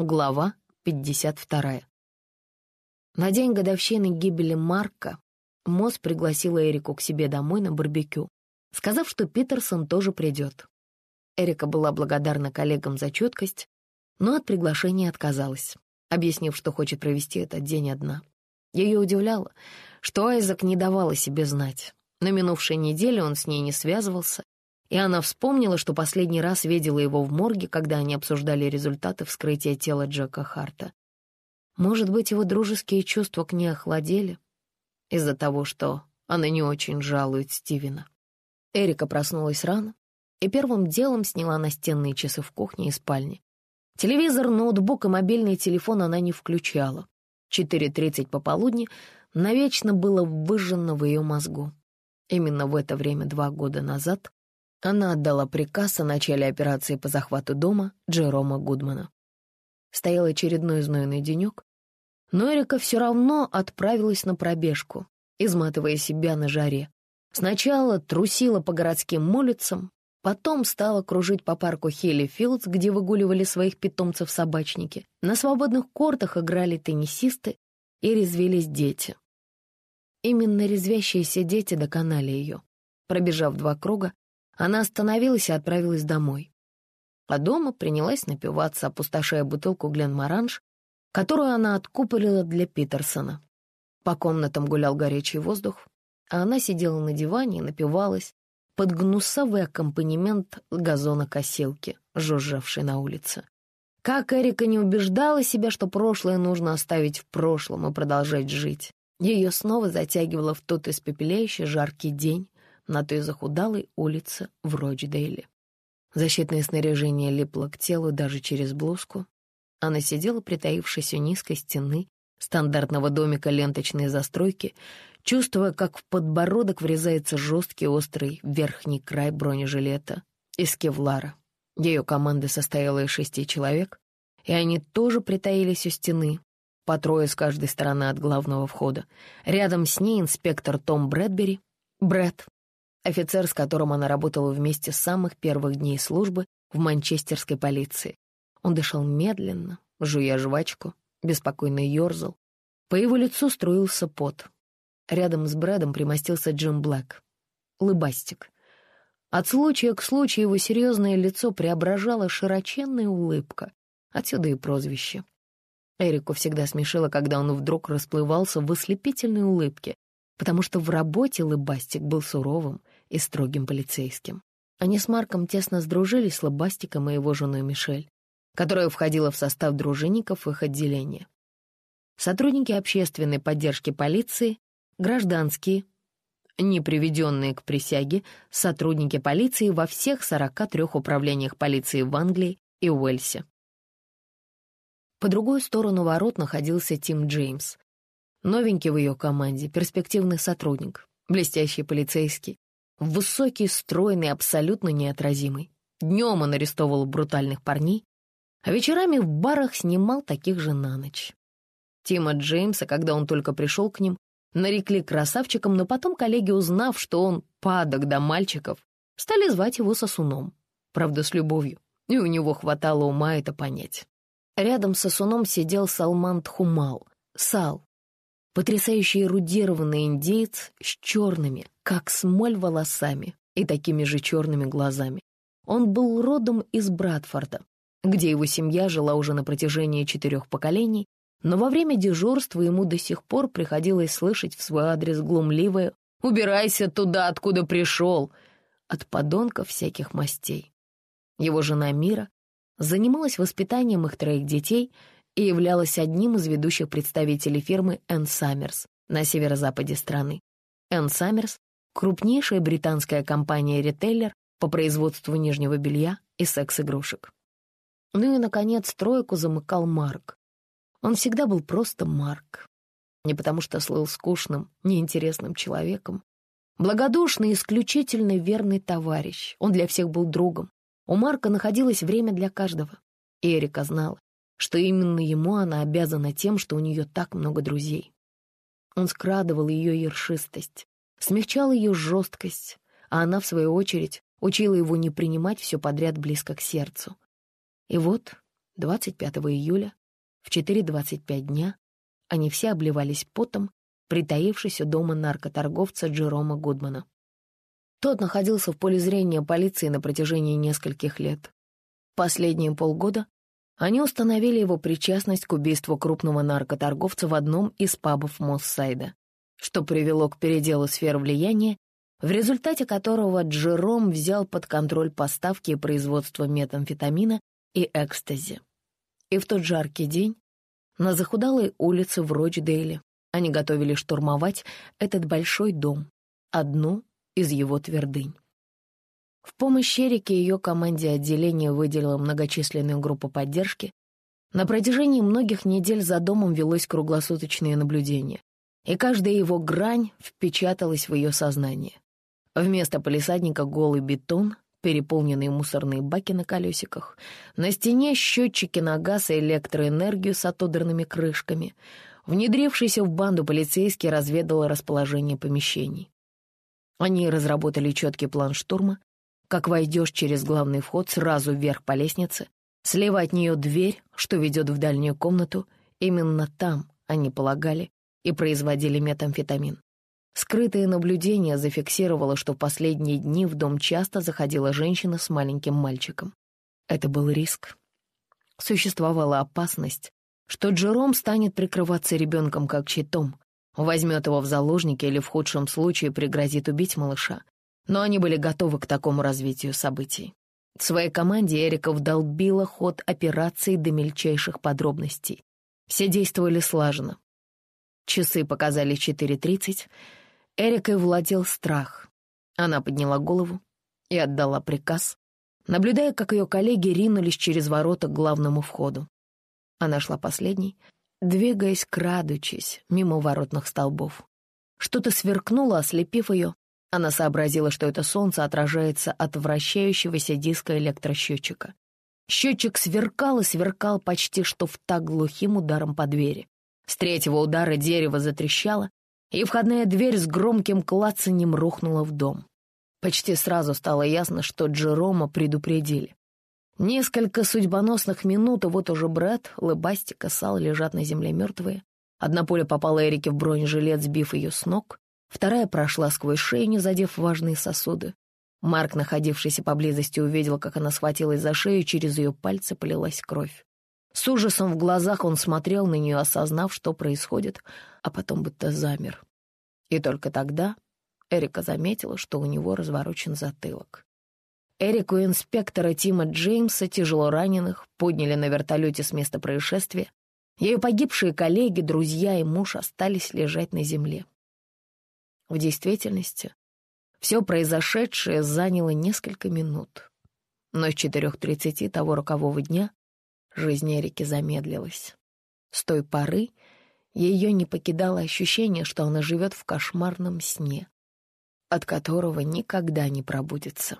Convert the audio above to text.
Глава 52. На день годовщины гибели Марка Мосс пригласила Эрику к себе домой на барбекю, сказав, что Питерсон тоже придет. Эрика была благодарна коллегам за четкость, но от приглашения отказалась, объяснив, что хочет провести этот день одна. Ее удивляло, что Айзек не давал о себе знать. На минувшей неделе он с ней не связывался, и она вспомнила, что последний раз видела его в морге, когда они обсуждали результаты вскрытия тела Джека Харта. Может быть, его дружеские чувства к ней охладели из-за того, что она не очень жалует Стивена. Эрика проснулась рано и первым делом сняла настенные часы в кухне и спальне. Телевизор, ноутбук и мобильный телефон она не включала. 4.30 пополудни навечно было выжжено в ее мозгу. Именно в это время два года назад она отдала приказ о начале операции по захвату дома Джерома Гудмана. Стоял очередной знойный денек, но Эрика все равно отправилась на пробежку, изматывая себя на жаре. Сначала трусила по городским улицам, потом стала кружить по парку Хелли Филдс, где выгуливали своих питомцев собачники. На свободных кортах играли теннисисты и резвились дети. Именно резвящиеся дети доконали ее. Пробежав два круга, она остановилась и отправилась домой. А дома принялась напиваться, опустошая бутылку Гленморанж, которую она откупорила для Питерсона. По комнатам гулял горячий воздух, а она сидела на диване и напивалась под гнусовый аккомпанемент газонокосилки, жужжавшей на улице. Как Эрика не убеждала себя, что прошлое нужно оставить в прошлом и продолжать жить. Ее снова затягивало в тот испепеляющий жаркий день, на той захудалой улице в Рочдейле. Защитное снаряжение липло к телу даже через блузку. Она сидела, притаившись у низкой стены стандартного домика ленточной застройки, чувствуя, как в подбородок врезается жесткий острый верхний край бронежилета из кевлара. Ее команда состояла из шести человек, и они тоже притаились у стены, по трое с каждой стороны от главного входа. Рядом с ней инспектор Том Брэдбери, Брэд, офицер, с которым она работала вместе с самых первых дней службы в манчестерской полиции. Он дышал медленно, жуя жвачку, беспокойно ерзал. По его лицу струился пот. Рядом с Брэдом примостился Джим Блэк. Лыбастик. От случая к случаю его серьезное лицо преображала широченная улыбка. Отсюда и прозвище. Эрику всегда смешило, когда он вдруг расплывался в ослепительной улыбке, потому что в работе Лыбастик был суровым и строгим полицейским. Они с Марком тесно сдружились с Лобастиком и его женой Мишель, которая входила в состав дружинников их отделения. Сотрудники общественной поддержки полиции, гражданские, не приведенные к присяге, сотрудники полиции во всех 43 управлениях полиции в Англии и Уэльсе. По другую сторону ворот находился Тим Джеймс, новенький в ее команде, перспективный сотрудник, блестящий полицейский, Высокий, стройный, абсолютно неотразимый. Днем он арестовывал брутальных парней, а вечерами в барах снимал таких же на ночь. Тима Джеймса, когда он только пришел к ним, нарекли красавчиком, но потом коллеги, узнав, что он падок до мальчиков, стали звать его сосуном. Правда, с любовью, и у него хватало ума это понять. Рядом с сосуном сидел Салман Тхумал, Сал, потрясающий эрудированный индеец с черными, как смоль волосами и такими же черными глазами. Он был родом из Братфорда, где его семья жила уже на протяжении четырех поколений, но во время дежурства ему до сих пор приходилось слышать в свой адрес глумливое «Убирайся туда, откуда пришел!» от подонков всяких мастей. Его жена Мира занималась воспитанием их троих детей и являлась одним из ведущих представителей фирмы Энн Саммерс на северо-западе страны. Энн Саммерс крупнейшая британская компания-ритейлер по производству нижнего белья и секс-игрушек. Ну и, наконец, тройку замыкал Марк. Он всегда был просто Марк. Не потому что слыл скучным, неинтересным человеком. Благодушный, исключительно верный товарищ. Он для всех был другом. У Марка находилось время для каждого. И Эрика знала, что именно ему она обязана тем, что у нее так много друзей. Он скрадывал ее ершистость, смягчал ее жесткость, а она, в свою очередь, учила его не принимать все подряд близко к сердцу. И вот 25 июля в 4.25 дня они все обливались потом, притаившись у дома наркоторговца Джерома Гудмана. Тот находился в поле зрения полиции на протяжении нескольких лет. Последние полгода они установили его причастность к убийству крупного наркоторговца в одном из пабов Моссайда, что привело к переделу сфер влияния, в результате которого Джером взял под контроль поставки и производство метамфетамина и экстази. И в тот жаркий день на захудалой улице в Рочдейле они готовили штурмовать этот большой дом, одну из его твердынь. В помощь Эрике ее команде отделения выделила многочисленную группу поддержки. На протяжении многих недель за домом велось круглосуточное наблюдение, и каждая его грань впечаталась в ее сознание. Вместо полисадника голый бетон, переполненные мусорные баки на колесиках, на стене счетчики на газ и электроэнергию с отодранными крышками. Внедрившийся в банду полицейский разведал расположение помещений. Они разработали четкий план штурма. Как войдешь через главный вход, сразу вверх по лестнице, слева от нее дверь, что ведет в дальнюю комнату. Именно там, они полагали, и производили метамфетамин. Скрытое наблюдение зафиксировало, что в последние дни в дом часто заходила женщина с маленьким мальчиком. Это был риск. Существовала опасность, что Джером станет прикрываться ребенком как щитом, возьмет его в заложники или в худшем случае пригрозит убить малыша. Но они были готовы к такому развитию событий. В своей команде Эриков долбила ход операции до мельчайших подробностей. Все действовали слаженно. Часы показали 4.30. Эрикой владел страх. Она подняла голову и отдала приказ, наблюдая, как ее коллеги ринулись через ворота к главному входу. Она шла последней, двигаясь, крадучись, мимо воротных столбов. Что-то сверкнуло, ослепив ее. Она сообразила, что это солнце отражается от вращающегося диска электросчетчика. Счетчик сверкал и сверкал почти что в так глухим ударом по двери. С третьего удара дерево затрещало, и входная дверь с громким клацаньем рухнула в дом. Почти сразу стало ясно, что Джерома предупредили. Несколько судьбоносных минут, и вот уже Брэд, Лыбастик и Сал лежат на земле мертвые. Одна пуля попала Эрике в бронежилет, сбив ее с ног, вторая прошла сквозь шею, не задев важные сосуды. Марк, находившийся поблизости, увидел, как она схватилась за шею, через ее пальцы полилась кровь. С ужасом в глазах он смотрел на нее, осознав, что происходит, а потом будто замер. И только тогда Эрика заметила, что у него разворочен затылок. Эрику и инспектора Тима Джеймса, тяжело раненых, подняли на вертолете с места происшествия. Ее погибшие коллеги, друзья и муж остались лежать на земле. В действительности, все произошедшее заняло несколько минут. Но с 4.30 того рокового дня жизнь Эрики замедлилась. С той поры ее не покидало ощущение, что она живет в кошмарном сне, от которого никогда не пробудется.